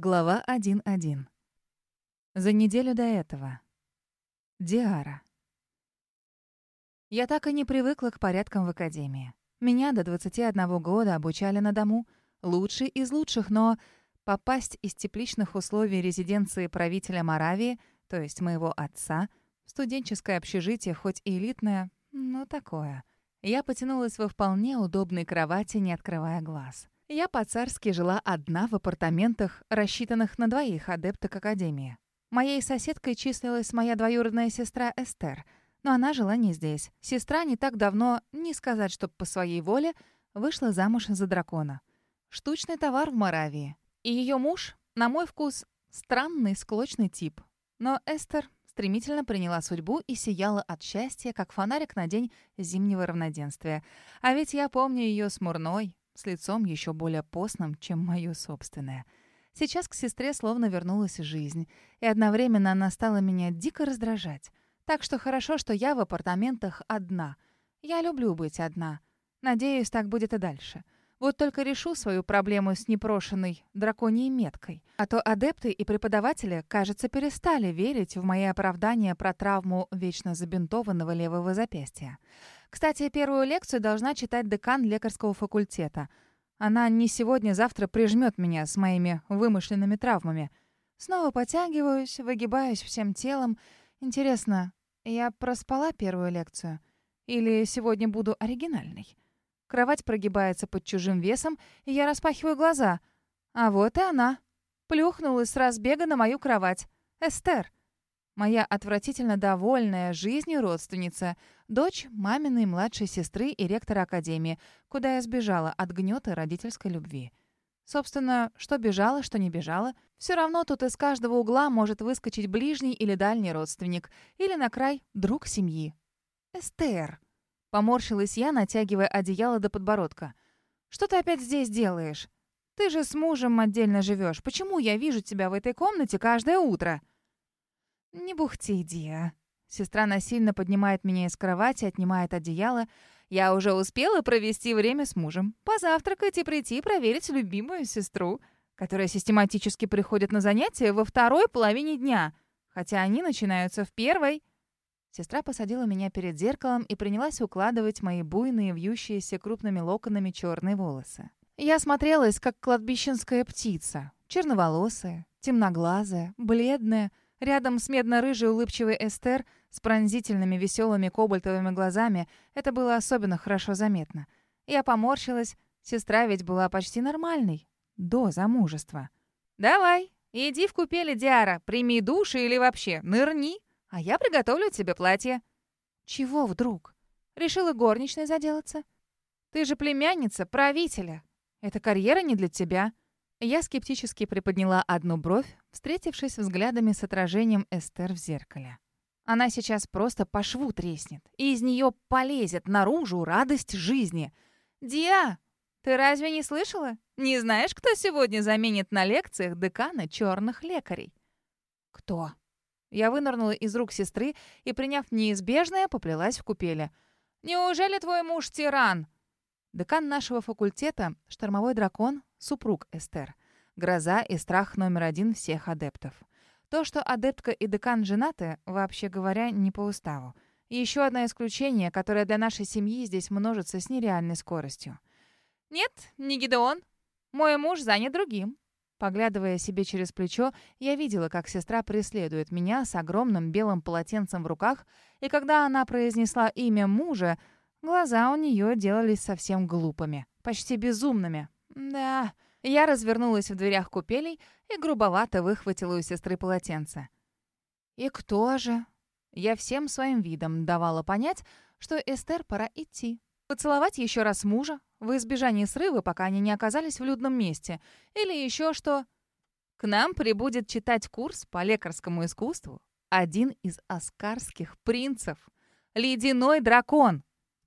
Глава 1.1. За неделю до этого. Диара. Я так и не привыкла к порядкам в академии. Меня до 21 года обучали на дому, лучший из лучших, но попасть из тепличных условий резиденции правителя Моравии, то есть моего отца, в студенческое общежитие, хоть и элитное, но такое. Я потянулась во вполне удобной кровати, не открывая глаз. Я по-царски жила одна в апартаментах, рассчитанных на двоих адепток Академии. Моей соседкой числилась моя двоюродная сестра Эстер, но она жила не здесь. Сестра не так давно, не сказать, чтоб по своей воле, вышла замуж за дракона. Штучный товар в Моравии. И ее муж, на мой вкус, странный, склочный тип. Но Эстер стремительно приняла судьбу и сияла от счастья, как фонарик на день зимнего равноденствия. А ведь я помню ее смурной, с лицом еще более постным, чем мое собственное. Сейчас к сестре словно вернулась жизнь, и одновременно она стала меня дико раздражать. Так что хорошо, что я в апартаментах одна. Я люблю быть одна. Надеюсь, так будет и дальше. Вот только решу свою проблему с непрошенной драконьей меткой. А то адепты и преподаватели, кажется, перестали верить в мои оправдания про травму вечно забинтованного левого запястья. Кстати, первую лекцию должна читать декан лекарского факультета. Она не сегодня-завтра прижмет меня с моими вымышленными травмами. Снова потягиваюсь, выгибаюсь всем телом. Интересно, я проспала первую лекцию? Или сегодня буду оригинальной? Кровать прогибается под чужим весом, и я распахиваю глаза. А вот и она. Плюхнулась с разбега на мою кровать. Эстер. Моя отвратительно довольная жизнью родственница, дочь маминой младшей сестры и ректора академии, куда я сбежала от гнета родительской любви. Собственно, что бежала, что не бежала, все равно тут из каждого угла может выскочить ближний или дальний родственник, или на край друг семьи. «Эстер!» — поморщилась я, натягивая одеяло до подбородка. «Что ты опять здесь делаешь? Ты же с мужем отдельно живешь. Почему я вижу тебя в этой комнате каждое утро?» «Не бухти, Диа». Сестра насильно поднимает меня из кровати, отнимает одеяло. Я уже успела провести время с мужем, позавтракать и прийти проверить любимую сестру, которая систематически приходит на занятия во второй половине дня, хотя они начинаются в первой. Сестра посадила меня перед зеркалом и принялась укладывать мои буйные, вьющиеся крупными локонами черные волосы. Я смотрелась, как кладбищенская птица, черноволосая, темноглазая, бледная, Рядом с медно-рыжей улыбчивой Эстер с пронзительными веселыми кобальтовыми глазами это было особенно хорошо заметно. Я поморщилась, сестра ведь была почти нормальной. До замужества. «Давай, иди в купели, Диара, прими душ или вообще нырни, а я приготовлю тебе платье». «Чего вдруг? Решила горничной заделаться? Ты же племянница правителя. Эта карьера не для тебя». Я скептически приподняла одну бровь, встретившись взглядами с отражением Эстер в зеркале. Она сейчас просто по шву треснет, и из нее полезет наружу радость жизни. «Диа, ты разве не слышала? Не знаешь, кто сегодня заменит на лекциях декана черных лекарей?» «Кто?» Я вынырнула из рук сестры и, приняв неизбежное, поплелась в купели. «Неужели твой муж тиран?» Декан нашего факультета, штормовой дракон, супруг Эстер. Гроза и страх номер один всех адептов. То, что адептка и декан женаты, вообще говоря, не по уставу. И еще одно исключение, которое для нашей семьи здесь множится с нереальной скоростью. «Нет, не Гидеон. Мой муж занят другим». Поглядывая себе через плечо, я видела, как сестра преследует меня с огромным белым полотенцем в руках, и когда она произнесла имя мужа, глаза у нее делались совсем глупыми, почти безумными. Да, я развернулась в дверях купелей и грубовато выхватила у сестры полотенце. «И кто же?» Я всем своим видом давала понять, что Эстер пора идти. Поцеловать еще раз мужа, в избежании срыва, пока они не оказались в людном месте. Или еще что... К нам прибудет читать курс по лекарскому искусству один из аскарских принцев. Ледяной дракон.